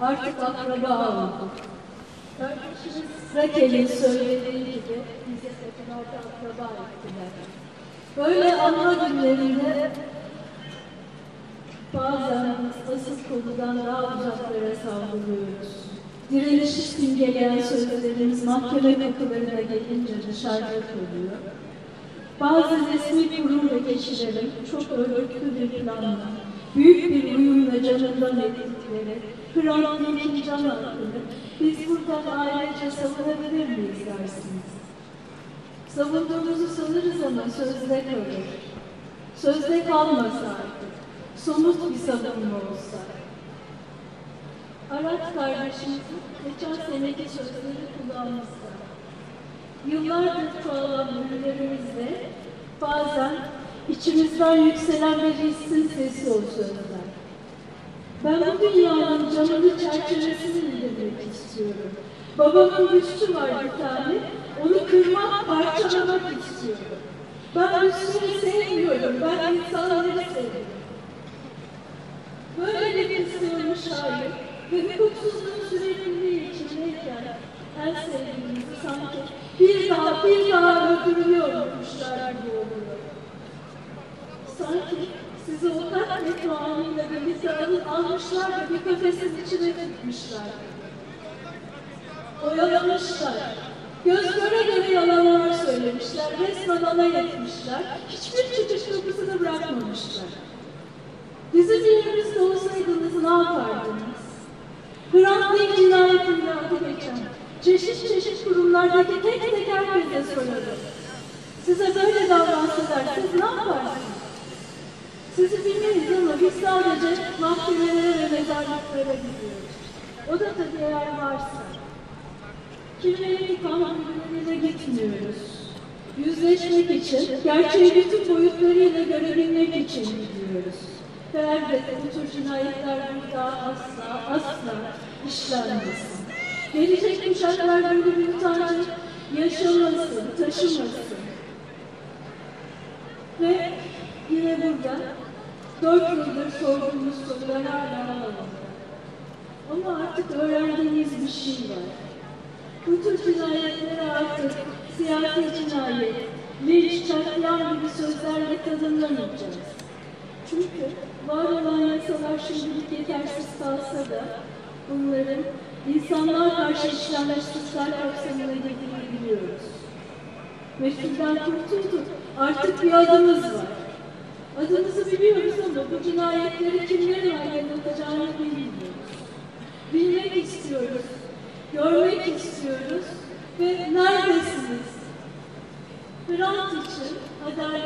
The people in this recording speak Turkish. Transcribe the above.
Artık akraba olduk. Kardeşimiz Rakel'in söylediği gibi bize satınlarda akraba ettiler. Böyle anma günlerinde bazen asıl konudan daha uzaklara saldırıyoruz. Direnişi simgeleyen sözlerimiz mahkeme kapılarına gelince dışarıda kalıyor. Bazı resmi kurum ve kişilerin çok örgütlü bir planla, büyük bir uyumla canından ettikleri Hrant Dink'in can hakkını biz buradan ailece savunabilir miyiz dersiniz? Savunduğumuzu sanırız ama sözde kalır. Sözde kalmasa artık, somut bir savunma olsa. Arat kardeşimizin geçen seneki sözleri kulağımızda. Yıllardır çoğalan ürünlerimizle bazen içimizden yükselen bir hissin sesi o. Ben bu dünyanın camını çerçevesini indirmek istiyorum. Babamın büstü var bir tane, onu kırmak, parçalamak istiyorum. Ben büstünü sevmiyorum, ben insanları seviyorum. Böyle bir sığınmış şair ve hukuksuzluğun sürekliliği içindeyken en sevdiğimizi sanki bir daha bir daha oluyor. Sanki sizi o katlet anıyla birlikte almışlar da bir kafesin içine tutmuşlar. Oyalamışlar. Göz göre göre yalanlar söylemişler. Resmen alay etmişler. Hiçbir çıkış kapısını bırakmamışlar. Bizim yerimizde olsaydınız ne yapardınız? Hrant Dink cinayetinde adı geçen, çeşit çeşit kurumlardaki tek tek herkese sorarım. Size böyle davransalar siz ne yaparsınız? Sizi bilmeyiz ama biz sadece mahkemelere ve mezarlıklara gidiyoruz. O da tabii eğer varsa. Kimlerin kanunlarına gitmiyoruz. Yüzleşmek için, gerçeği bütün boyutlarıyla görebilmek için gidiyoruz. Ve elbette bu tür cinayetler bir daha asla, asla işlenmesin. Gelecek kuşaklar böyle bir utancı yaşamasın, taşımasın. Ve yine burada dört yıldır sorduğumuz sorular hala. Ama artık öğrendiğimiz bir şey var. Bu tür cinayetleri artık siyasi cinayet, linç, çatlayan gibi sözlerle tadımlamayacağız. Çünkü var olan yasalar şimdilik yetersiz kalsa da bunların insanlar karşı işlenmiş suçlar kapsamına girdiğini biliyoruz. Meşrudan kurtulduk. Artık bir adımız var. Adımızı biliyoruz ama bu cinayetleri kimlerin aydınlatacağını bilmiyoruz. Bilmek istiyoruz. Görmek istiyoruz. Ve neredesiniz? Hrant için, adalet.